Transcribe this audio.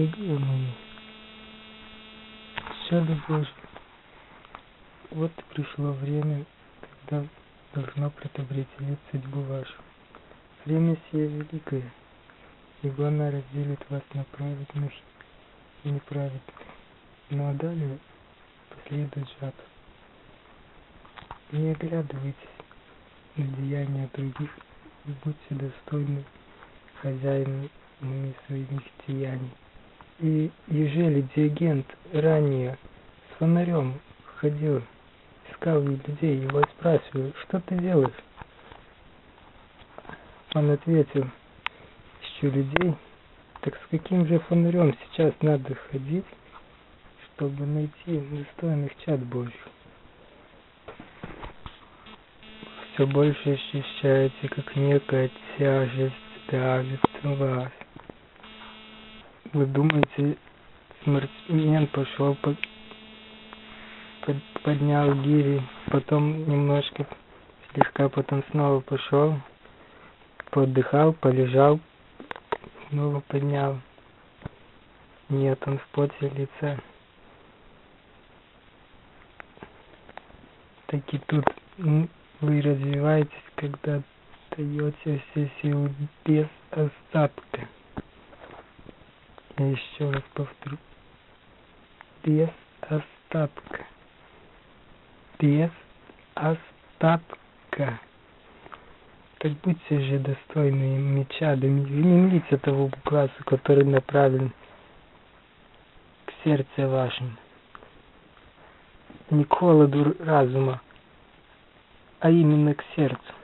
дорогие мои, чада Божьи, вот пришло время, когда должно предопределить судьбу вашу. Время сие великое, ибо она разделит вас на праведных и неправедных. Но далее последует жатва. Не оглядывайтесь на деяния других и будьте достойны хозяинами своих деяний. И ежели Диагент ранее с фонарем ходил, искал людей, его спрашиваю, что ты делаешь? Он ответил, ищу людей. Так с каким же фонарем сейчас надо ходить, чтобы найти достойных чад Божьих? Все больше ощущаете, как некая тяжесть давит вас. Вы думаете, спортсмен пошел, под, под, поднял гири, потом немножко, слегка потом снова пошел, поотдыхал, полежал, снова поднял. Нет, он в поте лица. Так и тут вы развиваетесь, когда даете все силы без остатка. Еще раз повторю. Без остатка. Без остатка. Так будьте же достойны меча, да не милите того класса, который направлен к сердцу вашему. Не к холоду разума, а именно к сердцу.